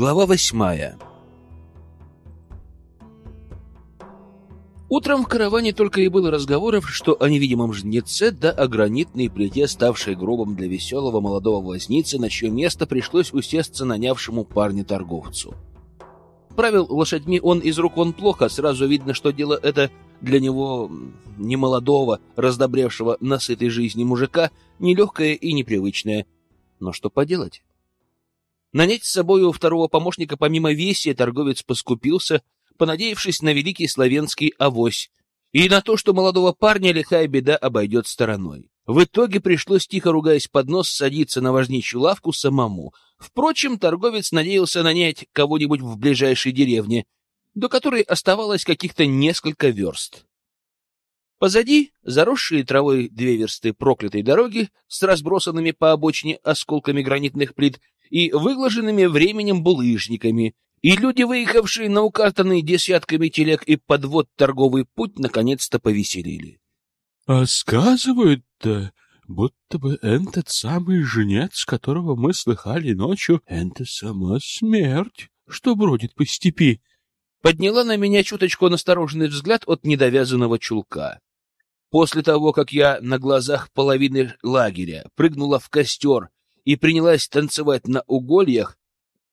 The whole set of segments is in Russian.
Глава восьмая Утром в караване только и было разговоров, что о невидимом жнеце, да о гранитной плите, ставшей гробом для веселого молодого возницы, на чье место пришлось усесться нанявшему парня-торговцу. Правил лошадьми он из рук он плохо, сразу видно, что дело это для него немолодого, раздобревшего на сытой жизни мужика, нелегкое и непривычное. Но что поделать? Нанять с собою второго помощника помимо весия торговец поскупился, понадеявшись на великий славянский авось и на то, что молодого парня лихая беда обойдет стороной. В итоге пришлось, тихо ругаясь под нос, садиться на важнейшую лавку самому. Впрочем, торговец надеялся нанять кого-нибудь в ближайшей деревне, до которой оставалось каких-то несколько верст. Позади заросшие травой две версты проклятой дороги с разбросанными по обочине осколками гранитных плит и выглаженными временем булыжниками, и люди, выехавшие на укатанный десятками телег и подвод торговый путь, наконец-то повеселили. — А сказывают-то, будто бы этот самый женец, которого мы слыхали ночью, это сама смерть, что бродит по степи. Подняла на меня чуточку настороженный взгляд от недовязанного чулка. После того, как я на глазах половины лагеря прыгнула в костер и принялась танцевать на угольях,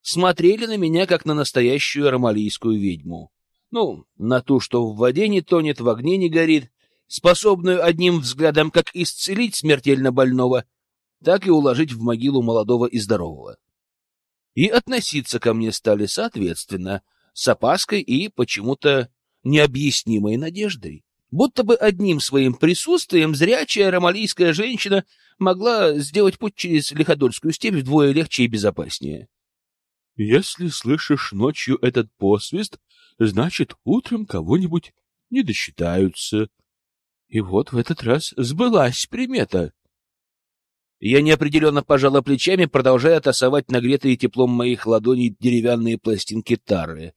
смотрели на меня, как на настоящую ромалийскую ведьму. Ну, на ту, что в воде не тонет, в огне не горит, способную одним взглядом как исцелить смертельно больного, так и уложить в могилу молодого и здорового. И относиться ко мне стали соответственно, с опаской и почему-то необъяснимой надеждой. Будто бы одним своим присутствием зрячая ромалийская женщина могла сделать путь через Лиходольскую степь вдвое легче и безопаснее. Если слышишь ночью этот посвист, значит, утром кого-нибудь не досчитаются. И вот в этот раз сбылась примета. Я неопределенно пожала плечами, продолжая тасовать нагретые теплом моих ладоней деревянные пластинки тары.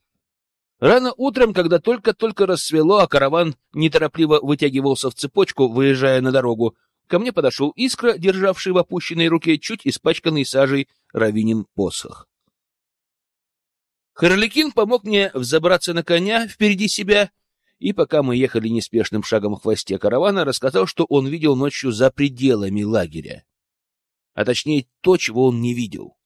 Рано утром, когда только-только рассвело, а караван неторопливо вытягивался в цепочку, выезжая на дорогу, ко мне подошел искра, державший в опущенной руке чуть испачканный сажей равинин посох. Харликин помог мне взобраться на коня впереди себя, и пока мы ехали неспешным шагом в хвосте каравана, рассказал, что он видел ночью за пределами лагеря. А точнее, то, чего он не видел.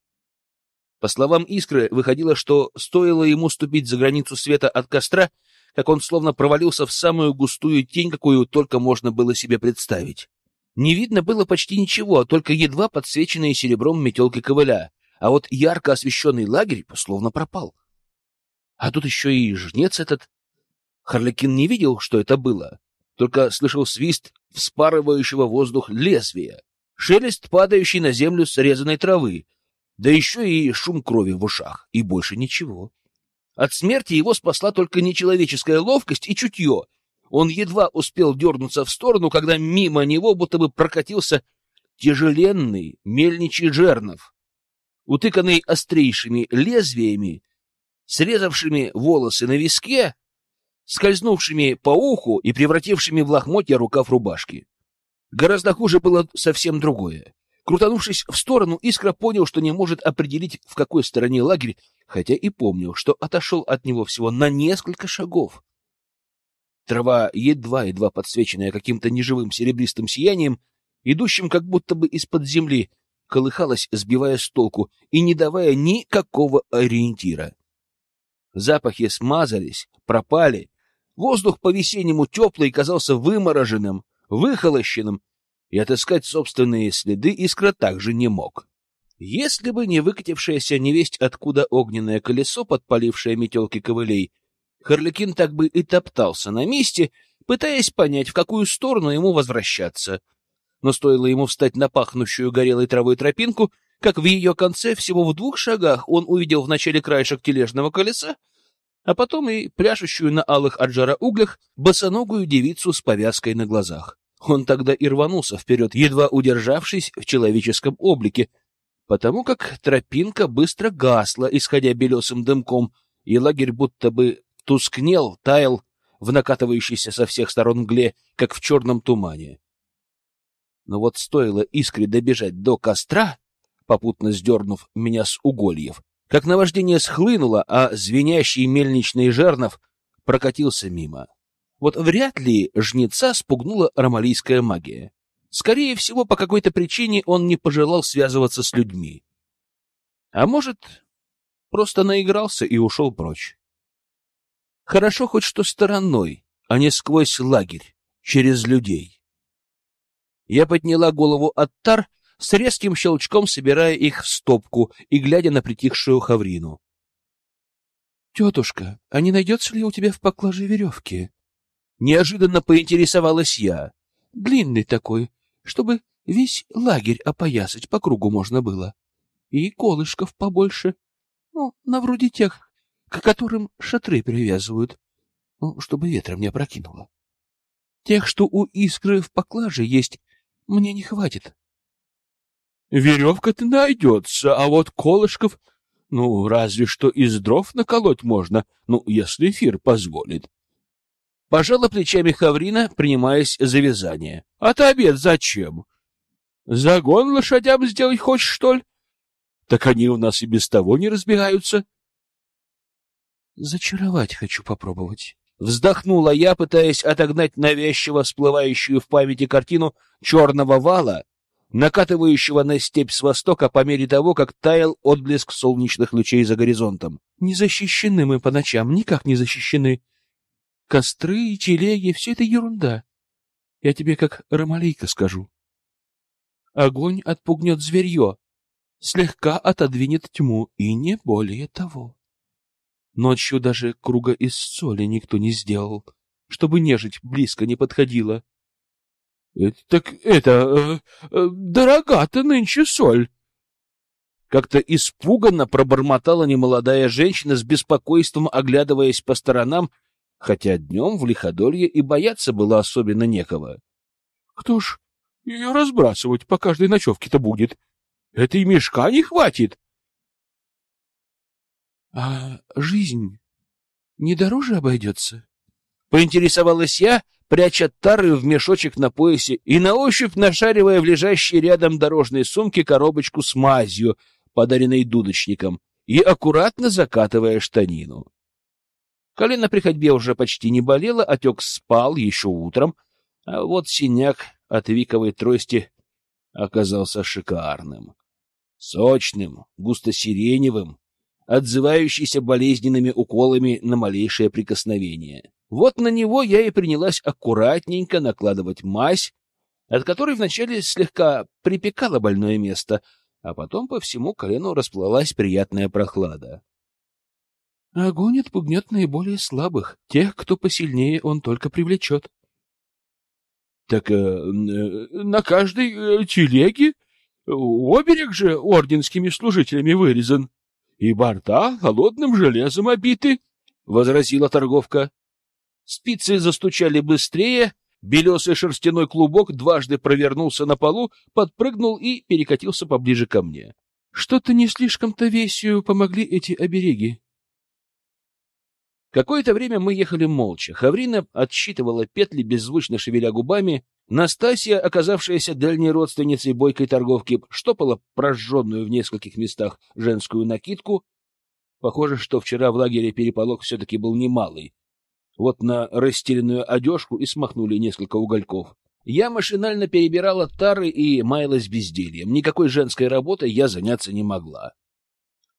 По словам Искры, выходило, что стоило ему ступить за границу света от костра, как он словно провалился в самую густую тень, какую только можно было себе представить. Не видно было почти ничего, только едва подсвеченные серебром метелки ковыля, а вот ярко освещенный лагерь словно пропал. А тут еще и жнец этот. Харликин не видел, что это было, только слышал свист вспарывающего воздух лезвия, шелест падающей на землю срезанной травы, да еще и шум крови в ушах, и больше ничего. От смерти его спасла только нечеловеческая ловкость и чутье. Он едва успел дернуться в сторону, когда мимо него будто бы прокатился тяжеленный мельничий жернов, утыканный острейшими лезвиями срезавшими волосы на виске, скользнувшими по уху и превратившими в лохмотья рукав рубашки. Гораздо хуже было совсем другое. Крутанувшись в сторону, Искра понял, что не может определить, в какой стороне лагерь, хотя и помнил, что отошел от него всего на несколько шагов. Трава, едва-едва подсвеченная каким-то неживым серебристым сиянием, идущим как будто бы из-под земли, колыхалась, сбивая с толку и не давая никакого ориентира. Запахи смазались, пропали. Воздух по-весеннему теплый казался вымороженным, выхолощенным, и отыскать собственные следы искра также не мог. Если бы не выкатившееся невесть откуда огненное колесо, подпалившее метелки ковылей, Харликин так бы и топтался на месте, пытаясь понять, в какую сторону ему возвращаться. Но стоило ему встать на пахнущую горелой травой тропинку, как в ее конце, всего в двух шагах, он увидел в начале краешек тележного колеса, а потом и пляшущую на алых от жара углях босоногую девицу с повязкой на глазах. Он тогда и рванулся вперед, едва удержавшись в человеческом облике, потому как тропинка быстро гасла, исходя белесым дымком, и лагерь будто бы тускнел, таял в накатывающейся со всех сторон мгле, как в черном тумане. Но вот стоило искре добежать до костра, попутно сдернув меня с угольев, как наваждение схлынуло, а звенящий мельничный жернов прокатился мимо. Вот вряд ли жнеца спугнула ромалийская магия. Скорее всего, по какой-то причине он не пожелал связываться с людьми. А может, просто наигрался и ушел прочь. Хорошо хоть что стороной, а не сквозь лагерь, через людей. Я подняла голову от тар, с резким щелчком собирая их в стопку и глядя на притихшую Хаврину. — Тетушка, а не найдется ли у тебя в поклаже веревки? Неожиданно поинтересовалась я. Длинный такой, чтобы весь лагерь опоясать по кругу можно было. И колышков побольше. Ну, на вроде тех, к которым шатры привязывают, ну, чтобы ветром не опрокинуло. Тех, что у искры в поклаже есть, мне не хватит. Веревка-то найдется, а вот колышков, ну, разве что из дров наколоть можно, ну, если эфир позволит. Пожала плечами Хаврина, принимаясь за вязание. — А ты обед зачем? Загон лошадям сделать хочешь, что ли? Так они у нас и без того не разбегаются. — Зачаровать хочу попробовать. Вздохнула я, пытаясь отогнать навязчиво всплывающую в памяти картину черного вала, накатывающего на степь с востока по мере того, как таял отблеск солнечных лучей за горизонтом. Не защищены мы по ночам, никак не защищены. Костры и телеги — все это ерунда. Я тебе как ромалейка скажу. Огонь отпугнет зверье, слегка отодвинет тьму, и не более того. Ночью даже круга из соли никто не сделал, чтобы нежить близко не подходила. — Так это... Э, э, дорога-то нынче соль. Как-то испуганно пробормотала немолодая женщина с беспокойством, оглядываясь по сторонам хотя днем в лиходолье и бояться было особенно некого. — Кто ж ее разбрасывать по каждой ночевке-то будет? Это и мешка не хватит. — А жизнь не дороже обойдется? — поинтересовалась я, пряча тары в мешочек на поясе и на ощупь нашаривая в лежащей рядом дорожной сумке коробочку с мазью, подаренной дудочником, и аккуратно закатывая штанину. Колено при ходьбе уже почти не болело, отек спал еще утром, а вот синяк от виковой трости оказался шикарным. Сочным, густо-сиреневым, отзывающийся болезненными уколами на малейшее прикосновение. Вот на него я и принялась аккуратненько накладывать мазь, от которой вначале слегка припекало больное место, а потом по всему колену расплылась приятная прохлада. Огонь отпугнет наиболее слабых. Тех, кто посильнее, он только привлечет. — Так э, э, на каждой э, телеге оберег же орденскими служителями вырезан, и борта холодным железом обиты, — возразила торговка. Спицы застучали быстрее, белесый шерстяной клубок дважды провернулся на полу, подпрыгнул и перекатился поближе ко мне. — Что-то не слишком-то весью помогли эти обереги. Какое-то время мы ехали молча. Хаврина отсчитывала петли, беззвучно шевеля губами. Настасья, оказавшаяся дальней родственницей бойкой торговки, штопала прожженную в нескольких местах женскую накидку. Похоже, что вчера в лагере переполох все-таки был немалый. Вот на расстеленную одежку и смахнули несколько угольков. Я машинально перебирала тары и маялась бездельем. Никакой женской работой я заняться не могла.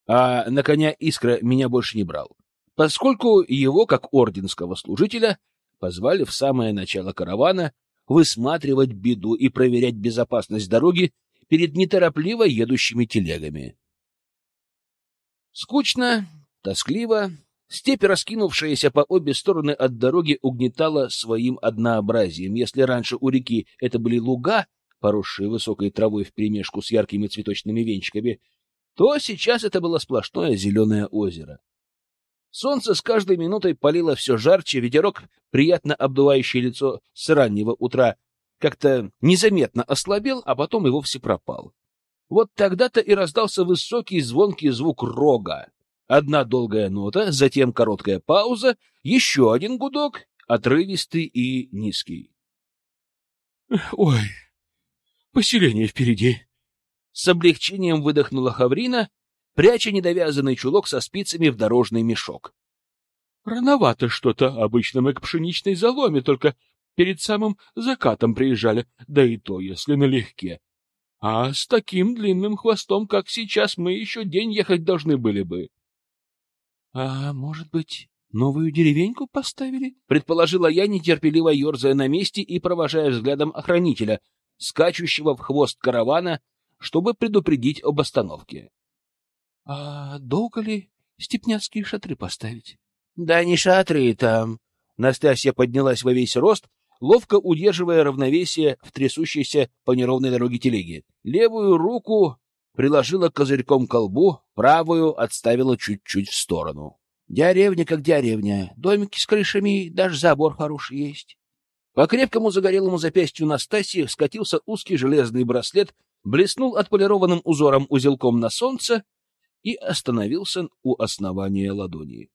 А на коня искра меня больше не брал поскольку его, как орденского служителя, позвали в самое начало каравана высматривать беду и проверять безопасность дороги перед неторопливо едущими телегами. Скучно, тоскливо, степь, раскинувшаяся по обе стороны от дороги, угнетала своим однообразием. Если раньше у реки это были луга, поросшие высокой травой вперемешку с яркими цветочными венчиками, то сейчас это было сплошное зеленое озеро. Солнце с каждой минутой палило все жарче, ветерок, приятно обдувающий лицо с раннего утра, как-то незаметно ослабел, а потом и вовсе пропал. Вот тогда-то и раздался высокий звонкий звук рога. Одна долгая нота, затем короткая пауза, еще один гудок, отрывистый и низкий. — Ой, поселение впереди! С облегчением выдохнула Хаврина, пряча недовязанный чулок со спицами в дорожный мешок. — Рановато что-то. Обычно мы к пшеничной заломе только перед самым закатом приезжали, да и то, если налегке. А с таким длинным хвостом, как сейчас, мы еще день ехать должны были бы. — А может быть, новую деревеньку поставили? — предположила я, нетерпеливо ерзая на месте и провожая взглядом охранителя, скачущего в хвост каравана, чтобы предупредить об остановке. — А долго ли степняцкие шатры поставить? — Да не шатры там. Настасья поднялась во весь рост, ловко удерживая равновесие в трясущейся по неровной дороге телеги. Левую руку приложила козырьком к колбу, правую отставила чуть-чуть в сторону. Деревня как деревня, домики с крышами, даже забор хороший есть. По крепкому загорелому запястью Настасьи скатился узкий железный браслет, блеснул отполированным узором узелком на солнце и остановился у основания ладони.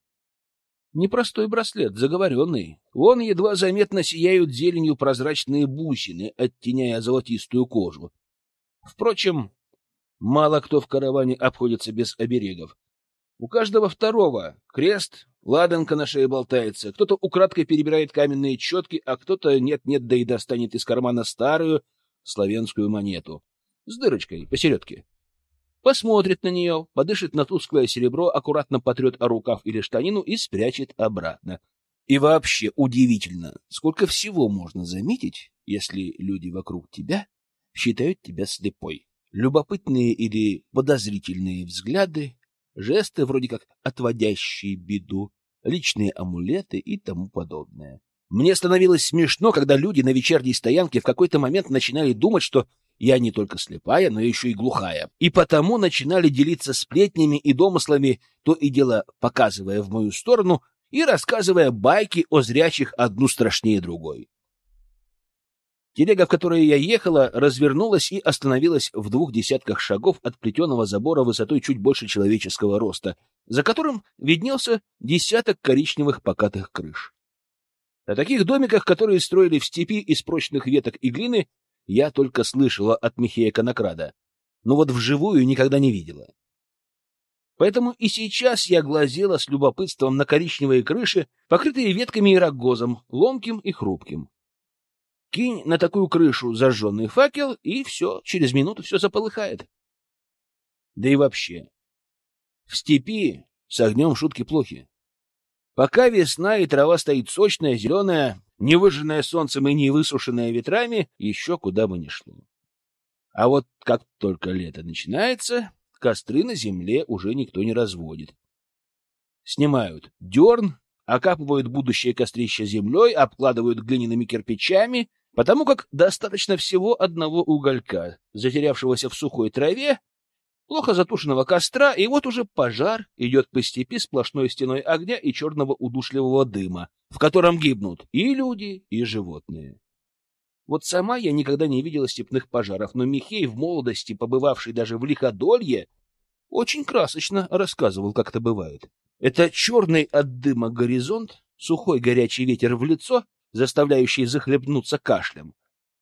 Непростой браслет, заговоренный. Вон едва заметно сияют зеленью прозрачные бусины, оттеняя золотистую кожу. Впрочем, мало кто в караване обходится без оберегов. У каждого второго крест, ладанка на шее болтается, кто-то украдкой перебирает каменные четки, а кто-то нет-нет, да и достанет из кармана старую славянскую монету с дырочкой посередке посмотрит на нее, подышит на тусклое серебро, аккуратно потрет о рукав или штанину и спрячет обратно. И вообще удивительно, сколько всего можно заметить, если люди вокруг тебя считают тебя слепой. Любопытные или подозрительные взгляды, жесты вроде как отводящие беду, личные амулеты и тому подобное. Мне становилось смешно, когда люди на вечерней стоянке в какой-то момент начинали думать, что я не только слепая, но еще и глухая. И потому начинали делиться сплетнями и домыслами, то и дело показывая в мою сторону и рассказывая байки о зрячих одну страшнее другой. Телега, в которой я ехала, развернулась и остановилась в двух десятках шагов от плетеного забора высотой чуть больше человеческого роста, за которым виднелся десяток коричневых покатых крыш. О таких домиках, которые строили в степи из прочных веток и глины, я только слышала от Михея Конокрада, но вот вживую никогда не видела. Поэтому и сейчас я глазела с любопытством на коричневые крыши, покрытые ветками и рогозом, ломким и хрупким. Кинь на такую крышу зажженный факел, и все, через минуту все заполыхает. Да и вообще, в степи с огнем шутки плохи. Пока весна и трава стоит сочная, зеленая, не выжженное солнцем и не высушенное ветрами, еще куда бы ни шло. А вот как только лето начинается, костры на земле уже никто не разводит. Снимают дерн, окапывают будущее кострище землей, обкладывают глиняными кирпичами, потому как достаточно всего одного уголька, затерявшегося в сухой траве, плохо затушенного костра, и вот уже пожар идет по степи сплошной стеной огня и черного удушливого дыма, в котором гибнут и люди, и животные. Вот сама я никогда не видела степных пожаров, но Михей, в молодости побывавший даже в Лиходолье, очень красочно рассказывал, как это бывает. Это черный от дыма горизонт, сухой горячий ветер в лицо, заставляющий захлебнуться кашлем,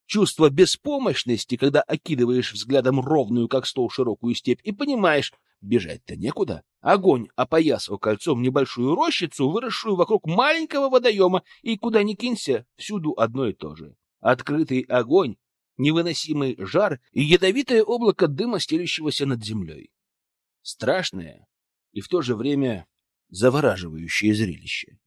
чувство беспомощности, когда окидываешь взглядом ровную, как стол, широкую степь, и понимаешь, бежать-то некуда. Огонь опоясал кольцом небольшую рощицу, выросшую вокруг маленького водоема, и куда ни кинься, всюду одно и то же. Открытый огонь, невыносимый жар и ядовитое облако дыма, стелющегося над землей. Страшное и в то же время завораживающее зрелище.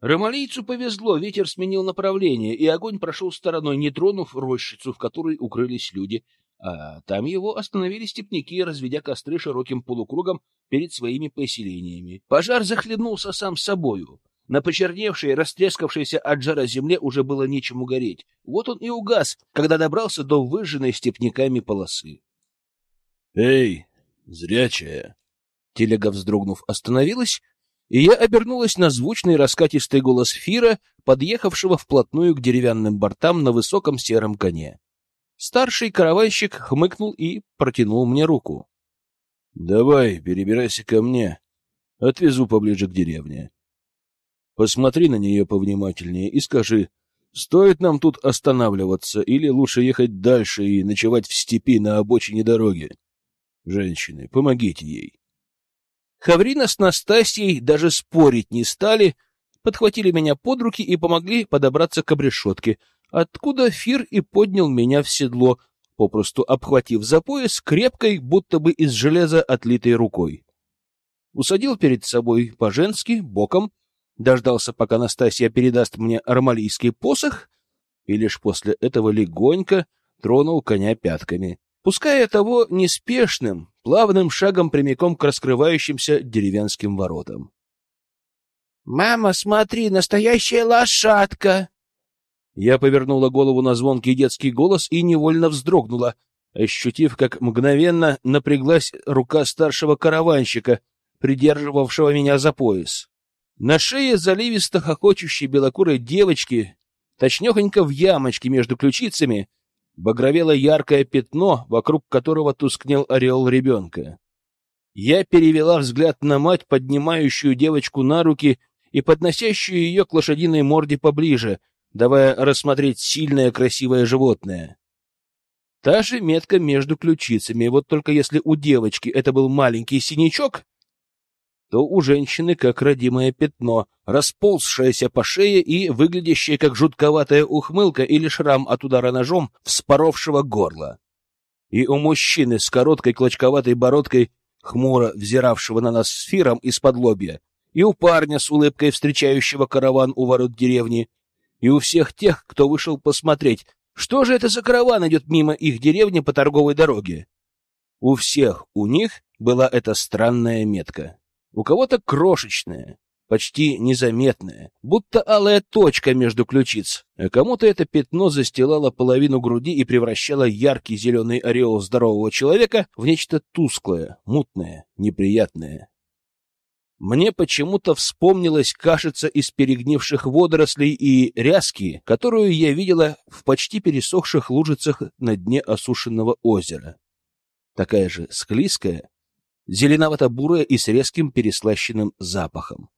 Ромалийцу повезло, ветер сменил направление, и огонь прошел стороной, не тронув рощицу, в которой укрылись люди, а там его остановили степняки, разведя костры широким полукругом перед своими поселениями. Пожар захлебнулся сам собою. На почерневшей, растрескавшейся от жара земле уже было нечему гореть. Вот он и угас, когда добрался до выжженной степняками полосы. — Эй, зрячая! Телега, вздрогнув, остановилась, и я обернулась на звучный раскатистый голос Фира, подъехавшего вплотную к деревянным бортам на высоком сером коне. Старший каравайщик хмыкнул и протянул мне руку. — Давай, перебирайся ко мне. Отвезу поближе к деревне. Посмотри на нее повнимательнее и скажи, стоит нам тут останавливаться или лучше ехать дальше и ночевать в степи на обочине дороги? Женщины, помогите ей. Хаврина с Настасьей даже спорить не стали, подхватили меня под руки и помогли подобраться к обрешетке, откуда Фир и поднял меня в седло, попросту обхватив за пояс крепкой, будто бы из железа отлитой рукой. Усадил перед собой по-женски, боком, дождался, пока Настасья передаст мне армалийский посох, и лишь после этого легонько тронул коня пятками, пуская того неспешным, плавным шагом прямиком к раскрывающимся деревенским воротам. «Мама, смотри, настоящая лошадка!» Я повернула голову на звонкий детский голос и невольно вздрогнула, ощутив, как мгновенно напряглась рука старшего караванщика, придерживавшего меня за пояс. На шее заливисто хохочущей белокурой девочки, точнёхонько в ямочке между ключицами, багровело яркое пятно, вокруг которого тускнел ореол ребенка. Я перевела взгляд на мать, поднимающую девочку на руки и подносящую ее к лошадиной морде поближе, давая рассмотреть сильное красивое животное. Та же метка между ключицами, вот только если у девочки это был маленький синячок, то у женщины как родимое пятно, расползшееся по шее и выглядящее как жутковатая ухмылка или шрам от удара ножом, вспоровшего горло. И у мужчины с короткой клочковатой бородкой, хмуро взиравшего на нас сфером из-под лобья, и у парня с улыбкой, встречающего караван у ворот деревни, и у всех тех, кто вышел посмотреть, что же это за караван идет мимо их деревни по торговой дороге. У всех у них была эта странная метка. У кого-то крошечная, почти незаметная, будто алая точка между ключиц, а кому-то это пятно застилало половину груди и превращало яркий зеленый ореол здорового человека в нечто тусклое, мутное, неприятное. Мне почему-то вспомнилась кашица из перегнивших водорослей и ряски, которую я видела в почти пересохших лужицах на дне осушенного озера. Такая же склизкая, зеленовато-бурая и с резким переслащенным запахом.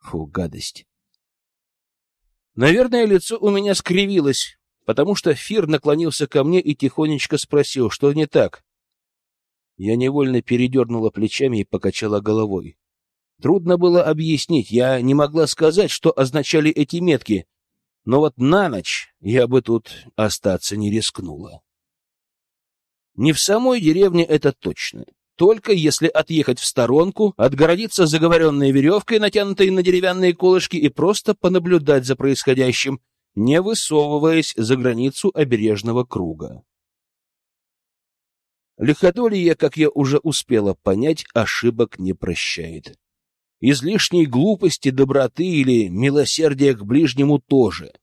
Фу, гадость. Наверное, лицо у меня скривилось, потому что Фир наклонился ко мне и тихонечко спросил, что не так. Я невольно передернула плечами и покачала головой. Трудно было объяснить, я не могла сказать, что означали эти метки, но вот на ночь я бы тут остаться не рискнула. Не в самой деревне это точно только если отъехать в сторонку, отгородиться заговоренной веревкой, натянутой на деревянные колышки, и просто понаблюдать за происходящим, не высовываясь за границу обережного круга. Лиходолье, как я уже успела понять, ошибок не прощает. Излишней глупости, доброты или милосердия к ближнему тоже —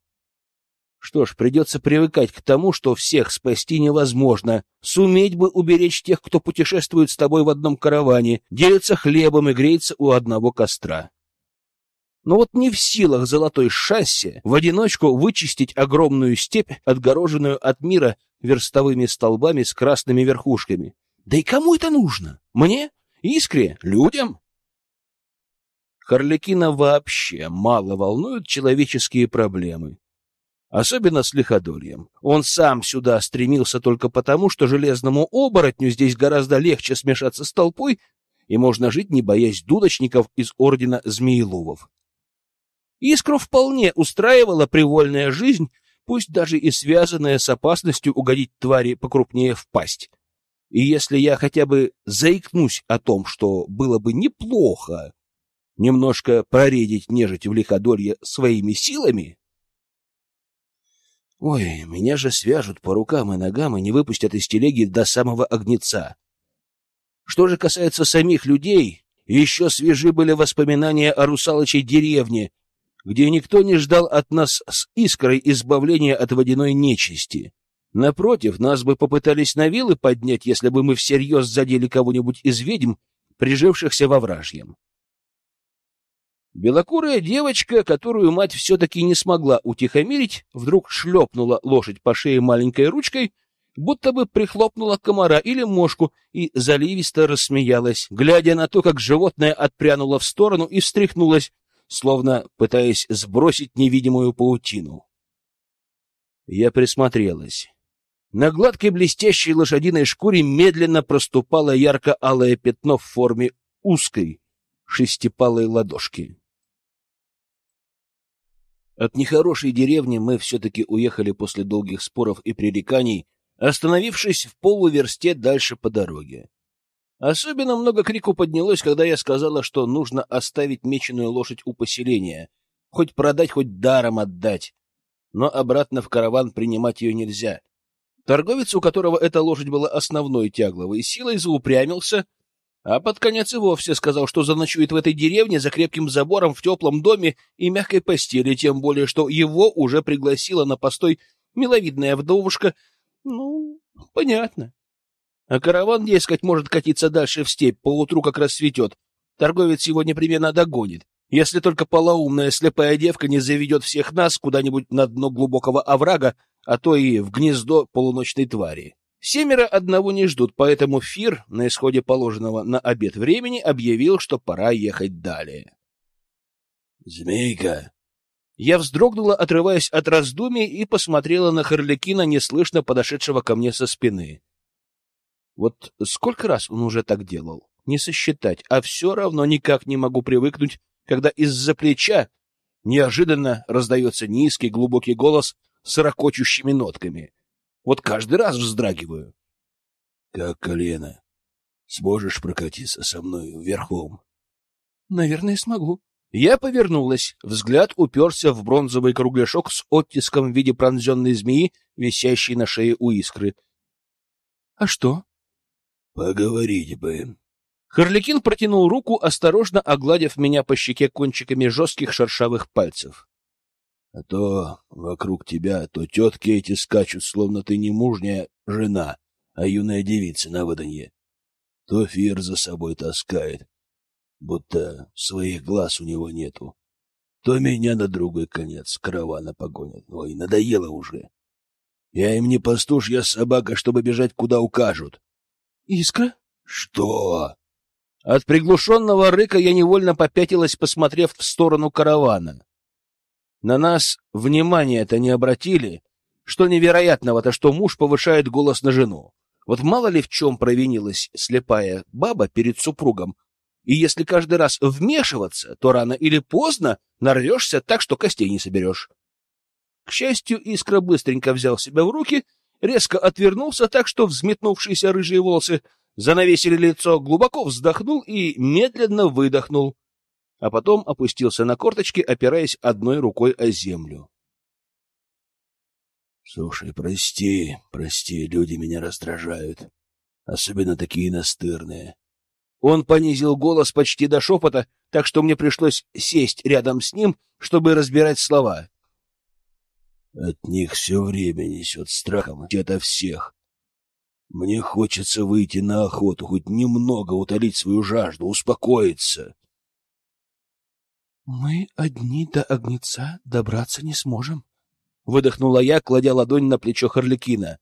что ж, придется привыкать к тому, что всех спасти невозможно. Суметь бы уберечь тех, кто путешествует с тобой в одном караване, делится хлебом и греется у одного костра. Но вот не в силах золотой шасси в одиночку вычистить огромную степь, отгороженную от мира верстовыми столбами с красными верхушками. Да и кому это нужно? Мне? Искре? Людям? Харликина вообще мало волнуют человеческие проблемы. Особенно с лиходольем. Он сам сюда стремился только потому, что железному оборотню здесь гораздо легче смешаться с толпой, и можно жить, не боясь дудочников из ордена Змееловов. Искру вполне устраивала привольная жизнь, пусть даже и связанная с опасностью угодить твари покрупнее в пасть. И если я хотя бы заикнусь о том, что было бы неплохо немножко проредить нежить в лиходолье своими силами, Ой, меня же свяжут по рукам и ногам и не выпустят из телеги до самого огнеца. Что же касается самих людей, еще свежи были воспоминания о русалочей деревне, где никто не ждал от нас с искрой избавления от водяной нечисти. Напротив, нас бы попытались на вилы поднять, если бы мы всерьез задели кого-нибудь из ведьм, прижившихся во вражьем. Белокурая девочка, которую мать все-таки не смогла утихомирить, вдруг шлепнула лошадь по шее маленькой ручкой, будто бы прихлопнула комара или мошку и заливисто рассмеялась, глядя на то, как животное отпрянуло в сторону и встряхнулось, словно пытаясь сбросить невидимую паутину. Я присмотрелась. На гладкой блестящей лошадиной шкуре медленно проступало ярко-алое пятно в форме узкой шестипалой ладошки. От нехорошей деревни мы все-таки уехали после долгих споров и пререканий, остановившись в полуверсте дальше по дороге. Особенно много крику поднялось, когда я сказала, что нужно оставить меченую лошадь у поселения, хоть продать, хоть даром отдать. Но обратно в караван принимать ее нельзя. Торговец, у которого эта лошадь была основной тягловой силой, заупрямился, а под конец и вовсе сказал, что заночует в этой деревне за крепким забором в теплом доме и мягкой постели, тем более, что его уже пригласила на постой миловидная вдовушка. Ну, понятно. А караван, дескать, может катиться дальше в степь, поутру как рассветет. Торговец его непременно догонит, если только полоумная слепая девка не заведет всех нас куда-нибудь на дно глубокого оврага, а то и в гнездо полуночной твари. Семеро одного не ждут, поэтому Фир на исходе положенного на обед времени объявил, что пора ехать далее. «Змейка!» Я вздрогнула, отрываясь от раздумий, и посмотрела на Харликина, неслышно подошедшего ко мне со спины. Вот сколько раз он уже так делал? Не сосчитать, а все равно никак не могу привыкнуть, когда из-за плеча неожиданно раздается низкий глубокий голос с ракочущими нотками. Вот каждый раз вздрагиваю. — Как колено? Сможешь прокатиться со мной верхом? — Наверное, смогу. Я повернулась. Взгляд уперся в бронзовый кругляшок с оттиском в виде пронзенной змеи, висящей на шее у искры. — А что? — Поговорить бы. Харликин протянул руку, осторожно огладив меня по щеке кончиками жестких шершавых пальцев. А то вокруг тебя то тетки эти скачут, словно ты не мужняя жена, а юная девица на выданье. То Фир за собой таскает, будто своих глаз у него нету. То меня на другой конец каравана погонят. Ой, надоело уже. Я им не пастуш, я собака, чтобы бежать куда укажут. Искра? Что? От приглушенного рыка я невольно попятилась, посмотрев в сторону каравана. На нас внимания-то не обратили. Что невероятного-то, что муж повышает голос на жену. Вот мало ли в чем провинилась слепая баба перед супругом. И если каждый раз вмешиваться, то рано или поздно нарвешься так, что костей не соберешь. К счастью, Искра быстренько взял себя в руки, резко отвернулся так, что взметнувшиеся рыжие волосы занавесили лицо, глубоко вздохнул и медленно выдохнул а потом опустился на корточки, опираясь одной рукой о землю. — Слушай, прости, прости, люди меня раздражают, особенно такие настырные. Он понизил голос почти до шепота, так что мне пришлось сесть рядом с ним, чтобы разбирать слова. От них все время несет страхом, это всех. Мне хочется выйти на охоту, хоть немного утолить свою жажду, успокоиться. Мы одни до огнеца добраться не сможем, выдохнула я, кладя ладонь на плечо Харликина.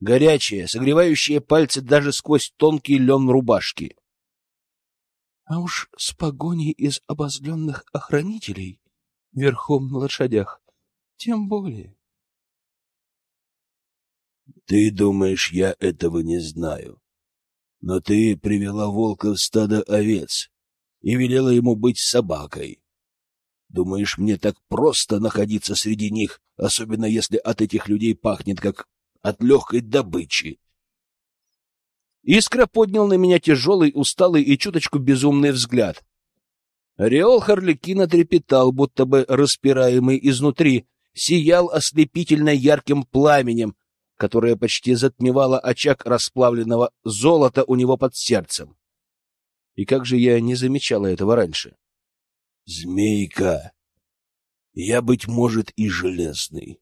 Горячие, согревающие пальцы даже сквозь тонкий лен рубашки. А уж с погоней из обозленных охранителей верхом на лошадях тем более. Ты думаешь, я этого не знаю? Но ты привела волка в стадо овец и велела ему быть собакой. Думаешь, мне так просто находиться среди них, особенно если от этих людей пахнет, как от легкой добычи? Искра поднял на меня тяжелый, усталый и чуточку безумный взгляд. Ореол Харликина трепетал, будто бы распираемый изнутри, сиял ослепительно ярким пламенем, которое почти затмевало очаг расплавленного золота у него под сердцем. И как же я не замечала этого раньше? Змейка, я, быть может, и железный,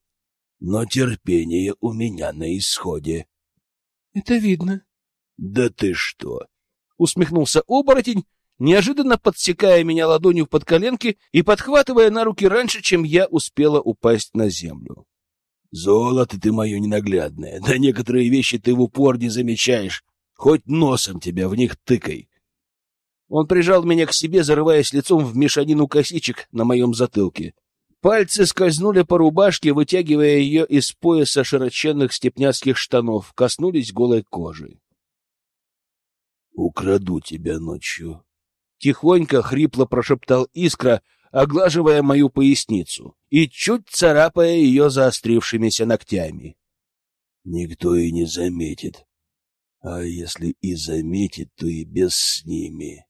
но терпение у меня на исходе. — Это видно. — Да ты что? — усмехнулся оборотень, неожиданно подсекая меня ладонью под коленки и подхватывая на руки раньше, чем я успела упасть на землю. — Золото ты мое ненаглядное, да некоторые вещи ты в упор не замечаешь, хоть носом тебя в них тыкай. Он прижал меня к себе, зарываясь лицом в мешанину косичек на моем затылке. Пальцы скользнули по рубашке, вытягивая ее из пояса широченных степняцких штанов, коснулись голой кожи. «Украду тебя ночью», — тихонько, хрипло прошептал Искра, оглаживая мою поясницу и чуть царапая ее заострившимися ногтями. «Никто и не заметит. А если и заметит, то и без с ними.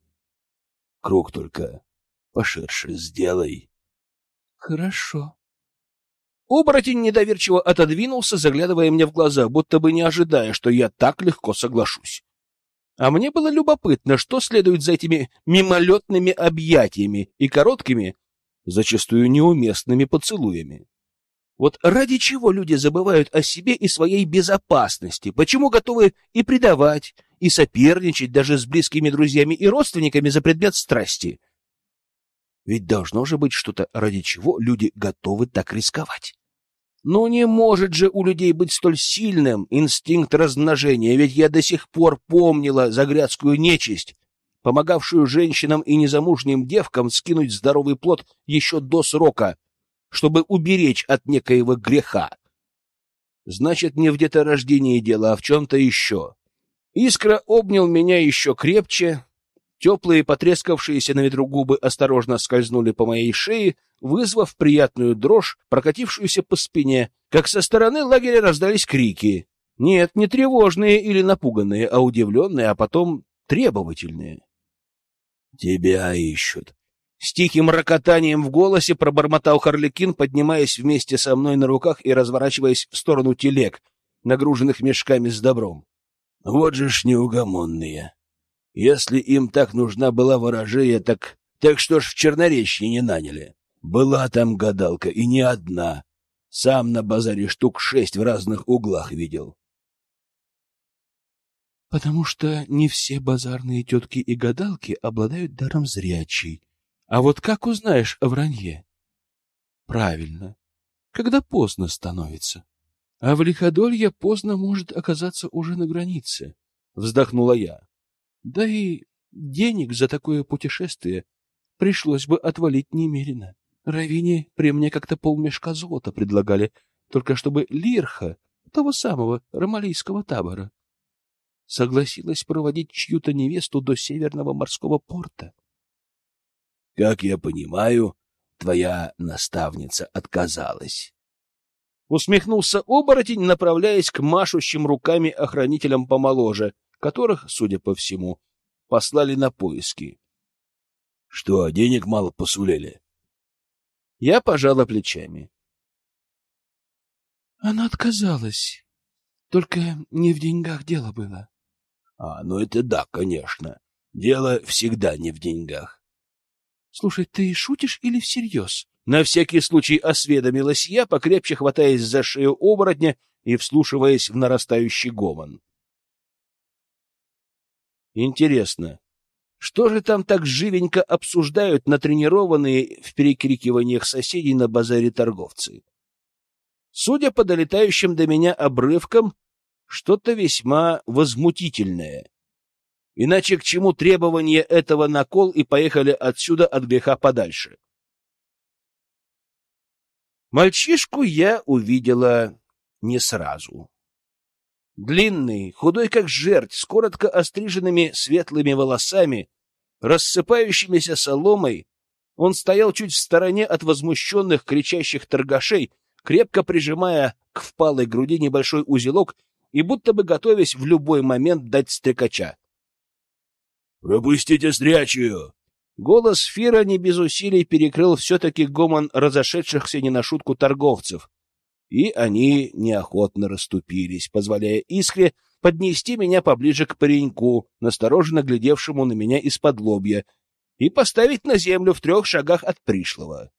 Круг только поширше сделай». «Хорошо». Оборотень недоверчиво отодвинулся, заглядывая мне в глаза, будто бы не ожидая, что я так легко соглашусь. А мне было любопытно, что следует за этими мимолетными объятиями и короткими, зачастую неуместными поцелуями. Вот ради чего люди забывают о себе и своей безопасности? Почему готовы и предавать, и соперничать даже с близкими друзьями и родственниками за предмет страсти? Ведь должно же быть что-то, ради чего люди готовы так рисковать. Но не может же у людей быть столь сильным инстинкт размножения, ведь я до сих пор помнила загрядскую нечисть, помогавшую женщинам и незамужним девкам скинуть здоровый плод еще до срока, чтобы уберечь от некоего греха. Значит, не в деторождении дело, а в чем-то еще. Искра обнял меня еще крепче, Теплые, потрескавшиеся на ветру губы осторожно скользнули по моей шее, вызвав приятную дрожь, прокатившуюся по спине, как со стороны лагеря раздались крики. Нет, не тревожные или напуганные, а удивленные, а потом требовательные. «Тебя ищут!» С тихим рокотанием в голосе пробормотал Харликин, поднимаясь вместе со мной на руках и разворачиваясь в сторону телег, нагруженных мешками с добром. «Вот же ж неугомонные!» Если им так нужна была ворожея, так... Так что ж в Черноречье не наняли? Была там гадалка, и не одна. Сам на базаре штук шесть в разных углах видел. Потому что не все базарные тетки и гадалки обладают даром зрячей. А вот как узнаешь о вранье? Правильно, когда поздно становится. А в лиходолье поздно может оказаться уже на границе, вздохнула я. Да и денег за такое путешествие пришлось бы отвалить немерено. Равине при мне как-то полмешка золота предлагали, только чтобы Лирха, того самого ромалийского табора, согласилась проводить чью-то невесту до северного морского порта. — Как я понимаю, твоя наставница отказалась. Усмехнулся оборотень, направляясь к машущим руками охранителям помоложе — которых, судя по всему, послали на поиски. — Что, денег мало посулили? Я пожала плечами. Она отказалась. Только не в деньгах дело было. — А, ну это да, конечно. Дело всегда не в деньгах. — Слушай, ты шутишь или всерьез? На всякий случай осведомилась я, покрепче хватаясь за шею оборотня и вслушиваясь в нарастающий гомон. Интересно, что же там так живенько обсуждают натренированные в перекрикиваниях соседей на базаре торговцы? Судя по долетающим до меня обрывкам, что-то весьма возмутительное. Иначе к чему требование этого накол и поехали отсюда от греха подальше? Мальчишку я увидела не сразу. Длинный, худой как жерть, с коротко остриженными светлыми волосами, рассыпающимися соломой, он стоял чуть в стороне от возмущенных кричащих торгашей, крепко прижимая к впалой груди небольшой узелок и будто бы готовясь в любой момент дать стрекача. «Пропустите стрячую!» Голос Фира не без усилий перекрыл все-таки гомон разошедшихся не на шутку торговцев, и они неохотно расступились, позволяя Искре поднести меня поближе к пареньку, настороженно глядевшему на меня из-под лобья, и поставить на землю в трех шагах от пришлого.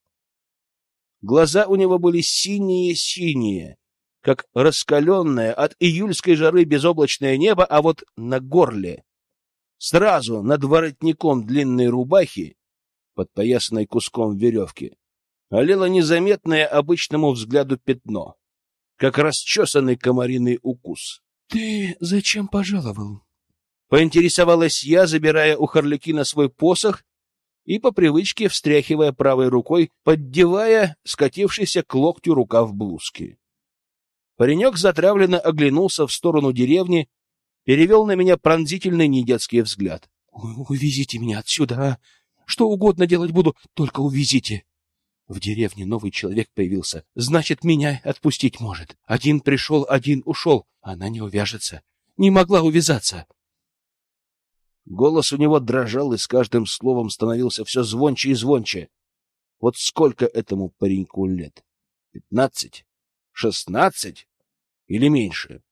Глаза у него были синие-синие, как раскаленное от июльской жары безоблачное небо, а вот на горле, сразу над воротником длинной рубахи, подпоясанной куском веревки, олело незаметное обычному взгляду пятно, как расчесанный комариный укус. — Ты зачем пожаловал? Поинтересовалась я, забирая у Харликина свой посох и по привычке встряхивая правой рукой, поддевая скатившийся к локтю рукав блузки. Паренек затравленно оглянулся в сторону деревни, перевел на меня пронзительный недетский взгляд. — Увезите меня отсюда, а! Что угодно делать буду, только увезите! В деревне новый человек появился, значит, меня отпустить может. Один пришел, один ушел, она не увяжется. Не могла увязаться. Голос у него дрожал и с каждым словом становился все звонче и звонче. Вот сколько этому пареньку лет? Пятнадцать? Шестнадцать? Или меньше?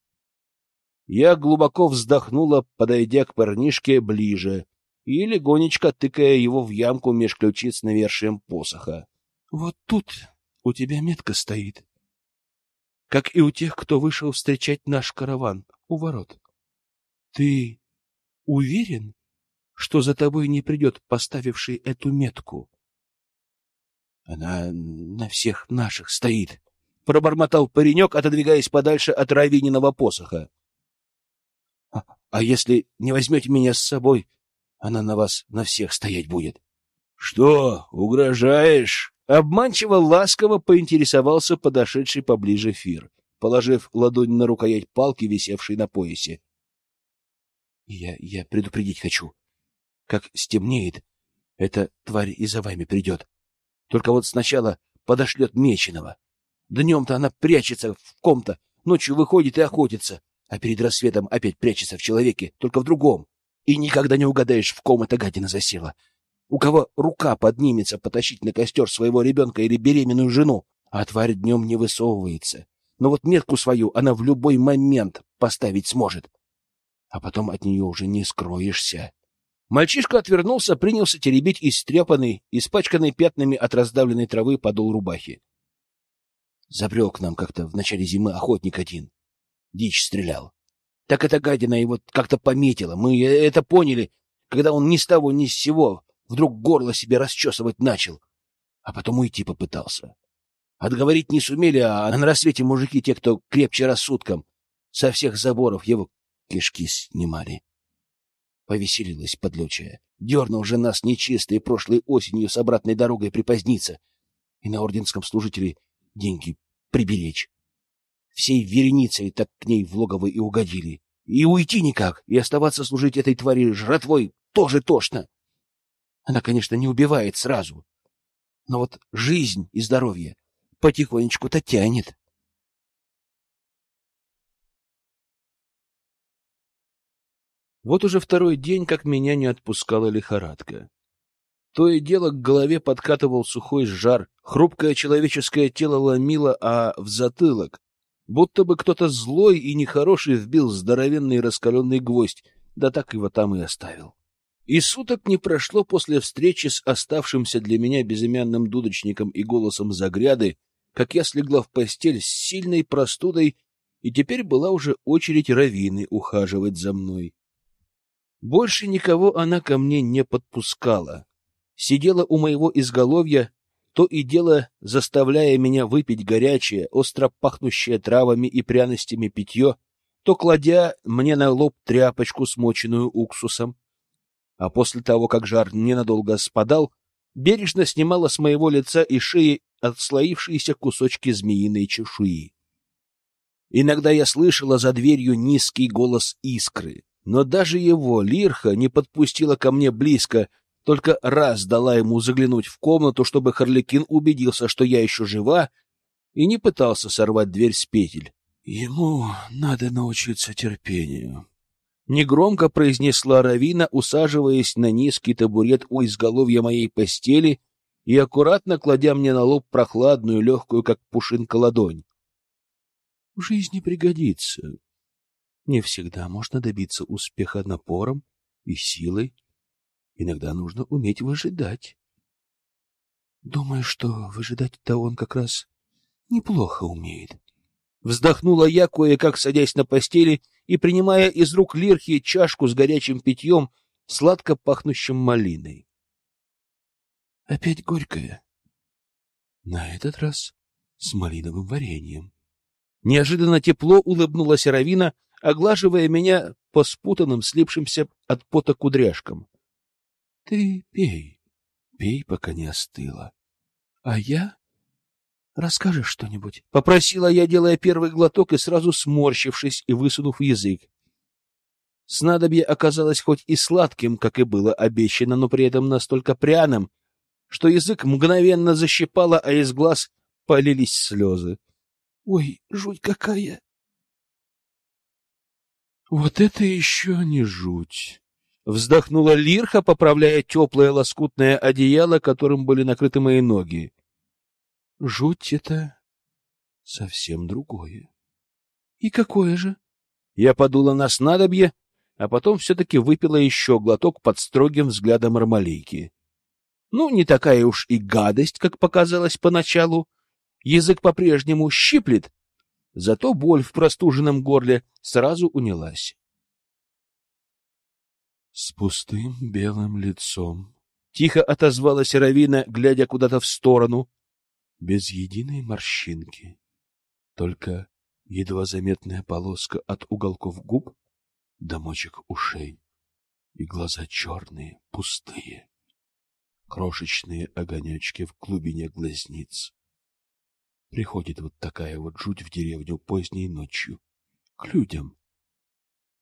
Я глубоко вздохнула, подойдя к парнишке ближе и легонечко тыкая его в ямку меж ключиц навершием посоха. — Вот тут у тебя метка стоит, как и у тех, кто вышел встречать наш караван у ворот. Ты уверен, что за тобой не придет поставивший эту метку? Она на всех наших стоит, пробормотал паренек, отодвигаясь подальше от равининого посоха. А, если не возьмете меня с собой, она на вас на всех стоять будет. Что, угрожаешь? Обманчиво ласково поинтересовался подошедший поближе Фир, положив ладонь на рукоять палки, висевшей на поясе. Я, я предупредить хочу. Как стемнеет, эта тварь и за вами придет. Только вот сначала подошлет Меченого. Днем-то она прячется в ком-то, ночью выходит и охотится, а перед рассветом опять прячется в человеке, только в другом. И никогда не угадаешь, в ком эта гадина засела. У кого рука поднимется потащить на костер своего ребенка или беременную жену, а тварь днем не высовывается. Но вот метку свою она в любой момент поставить сможет а потом от нее уже не скроешься. Мальчишка отвернулся, принялся теребить истрепанный, испачканный пятнами от раздавленной травы подол рубахи. Забрел к нам как-то в начале зимы охотник один. Дичь стрелял. Так эта гадина его как-то пометила. Мы это поняли, когда он ни с того ни с сего вдруг горло себе расчесывать начал, а потом уйти попытался. Отговорить не сумели, а на рассвете мужики, те, кто крепче рассудком, со всех заборов его кишки снимали. Повеселилась подлючая. Дернул же нас нечистый прошлой осенью с обратной дорогой припоздниться и на орденском служителе деньги приберечь. Всей вереницей так к ней в логово и угодили. И уйти никак, и оставаться служить этой твари жратвой тоже тошно. Она, конечно, не убивает сразу, но вот жизнь и здоровье потихонечку-то тянет. Вот уже второй день, как меня не отпускала лихорадка. То и дело к голове подкатывал сухой жар, хрупкое человеческое тело ломило, а в затылок будто бы кто-то злой и нехороший вбил здоровенный раскаленный гвоздь, да так его там и оставил. И суток не прошло после встречи с оставшимся для меня безымянным дудочником и голосом загряды, как я слегла в постель с сильной простудой, и теперь была уже очередь Равины ухаживать за мной. Больше никого она ко мне не подпускала. Сидела у моего изголовья, то и дело заставляя меня выпить горячее, остро пахнущее травами и пряностями питье, то кладя мне на лоб тряпочку, смоченную уксусом. А после того, как жар ненадолго спадал, бережно снимала с моего лица и шеи отслоившиеся кусочки змеиной чешуи. Иногда я слышала за дверью низкий голос искры но даже его лирха не подпустила ко мне близко, только раз дала ему заглянуть в комнату, чтобы Харликин убедился, что я еще жива, и не пытался сорвать дверь с петель. Ему надо научиться терпению. Негромко произнесла Равина, усаживаясь на низкий табурет у изголовья моей постели и аккуратно кладя мне на лоб прохладную, легкую, как пушинка, ладонь. — В жизни пригодится. Не всегда можно добиться успеха напором и силой. Иногда нужно уметь выжидать. Думаю, что выжидать-то он как раз неплохо умеет. Вздохнула я, кое-как садясь на постели и принимая из рук Лирхи чашку с горячим питьем, сладко пахнущим малиной. Опять горькая. На этот раз с малиновым вареньем. Неожиданно тепло улыбнулась Равина, оглаживая меня по спутанным, слипшимся от пота кудряшкам. — Ты пей. Пей, пока не остыло. А я... Расскажешь что-нибудь? — попросила я, делая первый глоток и сразу сморщившись и высунув язык. Снадобье оказалось хоть и сладким, как и было обещано, но при этом настолько пряным, что язык мгновенно защипало, а из глаз полились слезы. — Ой, жуть какая! — Вот это еще не жуть! — вздохнула Лирха, поправляя теплое лоскутное одеяло, которым были накрыты мои ноги. — Жуть — это совсем другое. — И какое же? Я подула на снадобье, а потом все-таки выпила еще глоток под строгим взглядом Армалейки. Ну, не такая уж и гадость, как показалось поначалу. Язык по-прежнему щиплет, зато боль в простуженном горле сразу унялась. С пустым белым лицом. Тихо отозвалась Равина, глядя куда-то в сторону. Без единой морщинки. Только едва заметная полоска от уголков губ до мочек ушей. И глаза черные, пустые. Крошечные огонечки в глубине глазниц. Приходит вот такая вот жуть в деревню поздней ночью. К людям.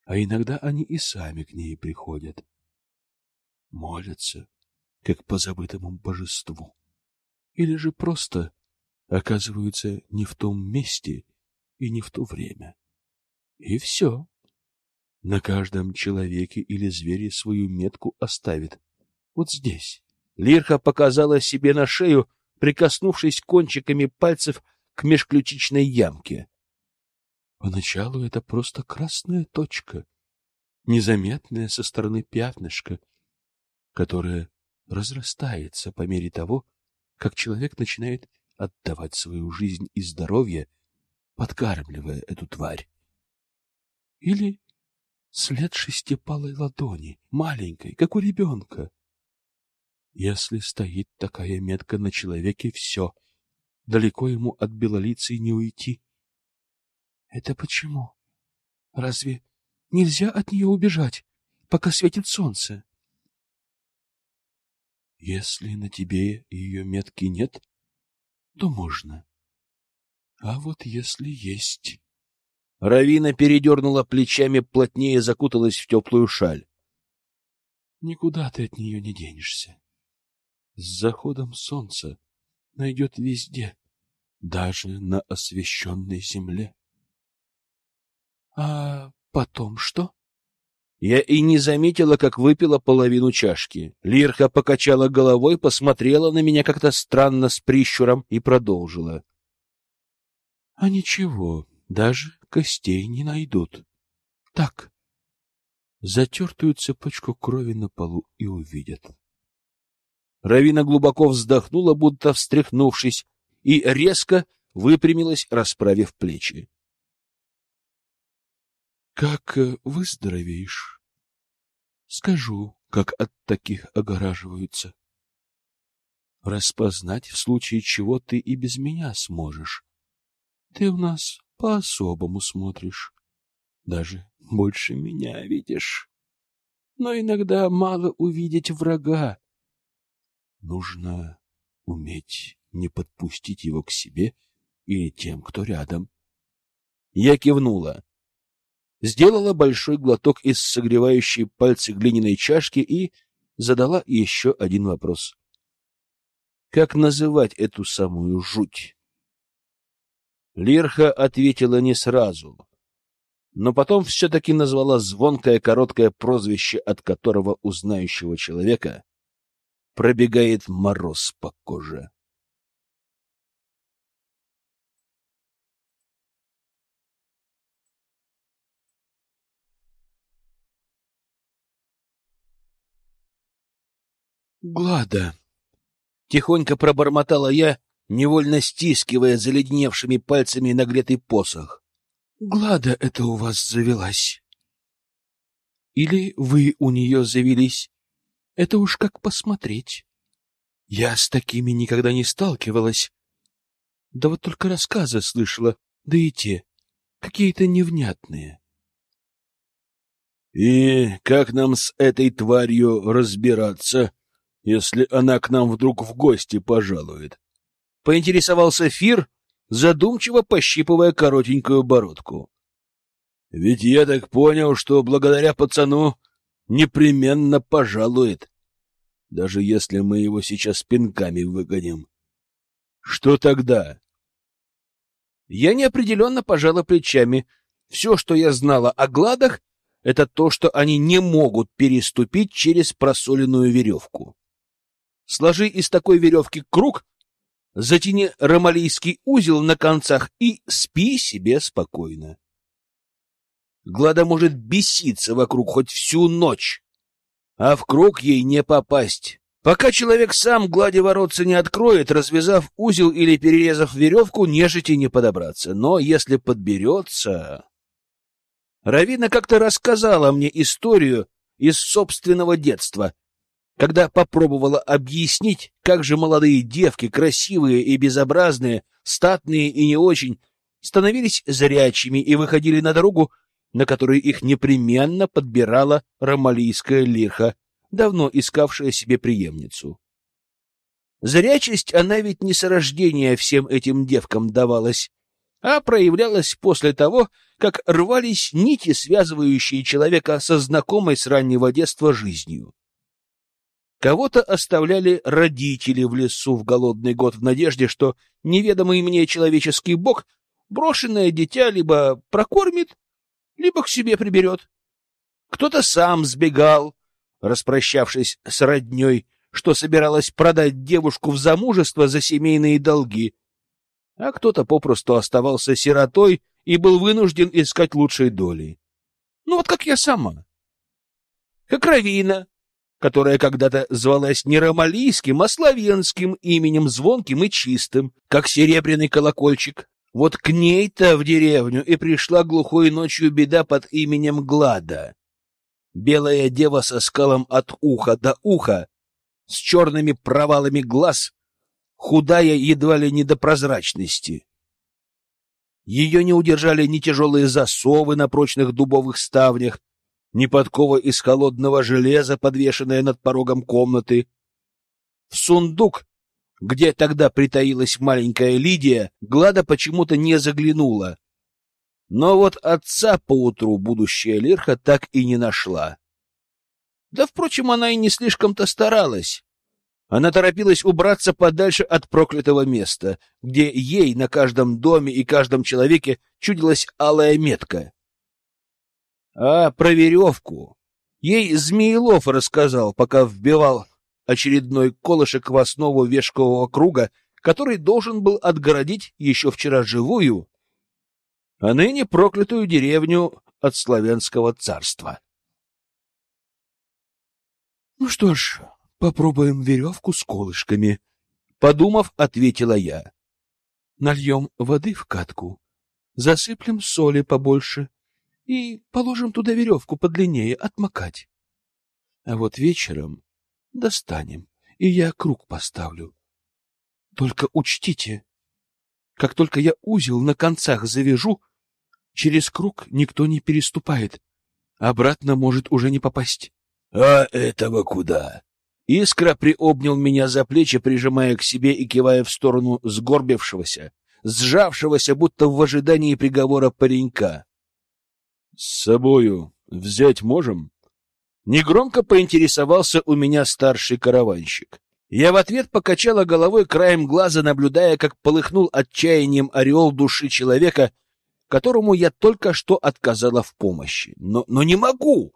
А иногда они и сами к ней приходят. Молятся, как по забытому божеству. Или же просто оказываются не в том месте и не в то время. И все. На каждом человеке или звере свою метку оставит. Вот здесь. Лирха показала себе на шею прикоснувшись кончиками пальцев к межключичной ямке. Поначалу это просто красная точка, незаметная со стороны пятнышка, которая разрастается по мере того, как человек начинает отдавать свою жизнь и здоровье, подкармливая эту тварь. Или след шестипалой ладони, маленькой, как у ребенка. Если стоит такая метка на человеке, все. Далеко ему от белолицей не уйти. Это почему? Разве нельзя от нее убежать, пока светит солнце? Если на тебе ее метки нет, то можно. А вот если есть... Равина передернула плечами, плотнее закуталась в теплую шаль. Никуда ты от нее не денешься с заходом солнца найдет везде, даже на освещенной земле. А потом что? Я и не заметила, как выпила половину чашки. Лирха покачала головой, посмотрела на меня как-то странно с прищуром и продолжила. — А ничего, даже костей не найдут. Так, затертую цепочку крови на полу и увидят. Равина глубоко вздохнула, будто встряхнувшись, и резко выпрямилась, расправив плечи. — Как э, выздоровеешь? Скажу, как от таких огораживаются. Распознать, в случае чего ты и без меня сможешь. Ты у нас по-особому смотришь. Даже больше меня видишь. Но иногда мало увидеть врага, Нужно уметь не подпустить его к себе или тем, кто рядом. Я кивнула. Сделала большой глоток из согревающей пальцы глиняной чашки и задала еще один вопрос. Как называть эту самую жуть? Лирха ответила не сразу, но потом все-таки назвала звонкое короткое прозвище, от которого у знающего человека пробегает мороз по коже. Глада. Тихонько пробормотала я, невольно стискивая заледневшими пальцами нагретый посох. Глада это у вас завелась. Или вы у нее завелись? Это уж как посмотреть. Я с такими никогда не сталкивалась. Да вот только рассказы слышала, да и те, какие-то невнятные. — И как нам с этой тварью разбираться? Если она к нам вдруг в гости пожалует? Поинтересовался Фир, задумчиво пощипывая коротенькую бородку. Ведь я так понял, что благодаря пацану непременно пожалует, даже если мы его сейчас пинками выгоним. Что тогда? Я неопределенно пожала плечами. Все, что я знала о гладах, это то, что они не могут переступить через просоленную веревку. Сложи из такой веревки круг, затяни ромалийский узел на концах и спи себе спокойно. Глада может беситься вокруг хоть всю ночь, а в круг ей не попасть. Пока человек сам глади воротца не откроет, развязав узел или перерезав веревку, нежити не подобраться. Но если подберется... Равина как-то рассказала мне историю из собственного детства, когда попробовала объяснить, как же молодые девки, красивые и безобразные, статные и не очень, становились зрячими и выходили на дорогу, на которой их непременно подбирала ромалийская лирха, давно искавшая себе преемницу. Зрячесть она ведь не с рождения всем этим девкам давалась, а проявлялась после того, как рвались нити, связывающие человека со знакомой с раннего детства жизнью. Кого-то оставляли родители в лесу в голодный год в надежде, что неведомый мне человеческий бог брошенное дитя либо прокормит, либо к себе приберет. Кто-то сам сбегал, распрощавшись с родней, что собиралась продать девушку в замужество за семейные долги, а кто-то попросту оставался сиротой и был вынужден искать лучшей доли. Ну вот как я сама. Как Равина, которая когда-то звалась не ромалийским, а славянским именем звонким и чистым, как серебряный колокольчик. Вот к ней-то в деревню и пришла глухой ночью беда под именем Глада. Белая дева со скалом от уха до уха, с черными провалами глаз, худая едва ли не до прозрачности. Ее не удержали ни тяжелые засовы на прочных дубовых ставнях, ни подкова из холодного железа, подвешенная над порогом комнаты. В сундук, где тогда притаилась маленькая Лидия, Глада почему-то не заглянула. Но вот отца поутру будущая Лирха так и не нашла. Да, впрочем, она и не слишком-то старалась. Она торопилась убраться подальше от проклятого места, где ей на каждом доме и каждом человеке чудилась алая метка. А про веревку ей Змеелов рассказал, пока вбивал очередной колышек в основу вешкового круга, который должен был отгородить еще вчера живую, а ныне проклятую деревню от славянского царства. — Ну что ж, Попробуем веревку с колышками. Подумав, ответила я. Нальем воды в катку, засыплем соли побольше и положим туда веревку подлиннее отмокать. А вот вечером достанем, и я круг поставлю. Только учтите, как только я узел на концах завяжу, через круг никто не переступает, обратно может уже не попасть. — А этого куда? Искра приобнял меня за плечи, прижимая к себе и кивая в сторону сгорбившегося, сжавшегося, будто в ожидании приговора паренька. — С собою взять можем? Негромко поинтересовался у меня старший караванщик. Я в ответ покачала головой краем глаза, наблюдая, как полыхнул отчаянием ореол души человека, которому я только что отказала в помощи. Но, но не могу!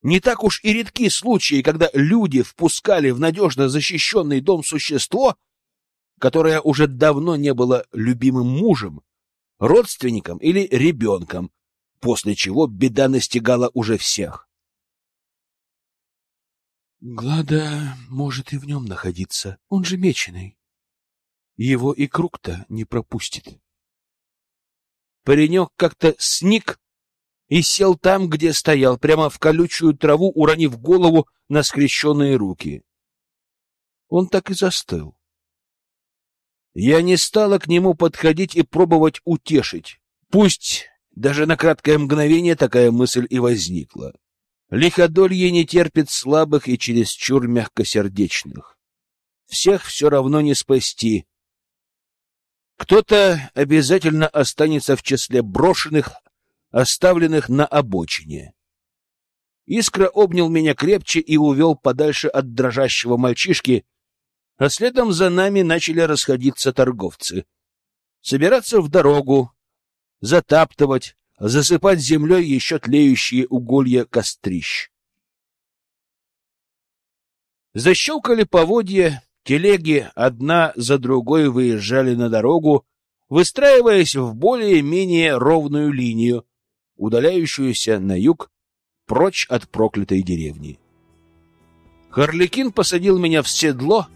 Не так уж и редки случаи, когда люди впускали в надежно защищенный дом существо, которое уже давно не было любимым мужем, родственником или ребенком, после чего беда настигала уже всех. Глада может и в нем находиться, он же меченый. Его и круг-то не пропустит. Паренек как-то сник и сел там, где стоял, прямо в колючую траву, уронив голову на скрещенные руки. Он так и застыл. Я не стала к нему подходить и пробовать утешить. Пусть даже на краткое мгновение такая мысль и возникла. Лиходолье не терпит слабых и чересчур мягкосердечных. Всех все равно не спасти. Кто-то обязательно останется в числе брошенных, оставленных на обочине. Искра обнял меня крепче и увел подальше от дрожащего мальчишки, а следом за нами начали расходиться торговцы. Собираться в дорогу, затаптывать, засыпать землей еще тлеющие уголья кострищ. Защелкали поводья, телеги одна за другой выезжали на дорогу, выстраиваясь в более-менее ровную линию, удаляющуюся на юг прочь от проклятой деревни. Харликин посадил меня в седло,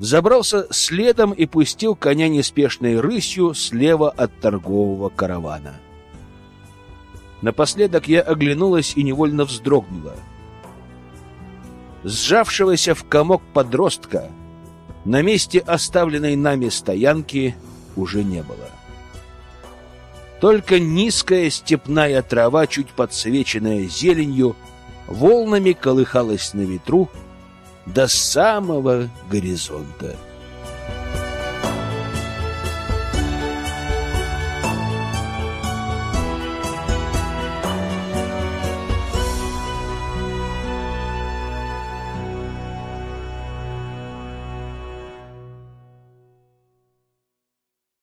взобрался следом и пустил коня неспешной рысью слева от торгового каравана. Напоследок я оглянулась и невольно вздрогнула. Сжавшегося в комок подростка на месте оставленной нами стоянки уже не было. Только низкая степная трава, чуть подсвеченная зеленью, волнами колыхалась на ветру до самого горизонта.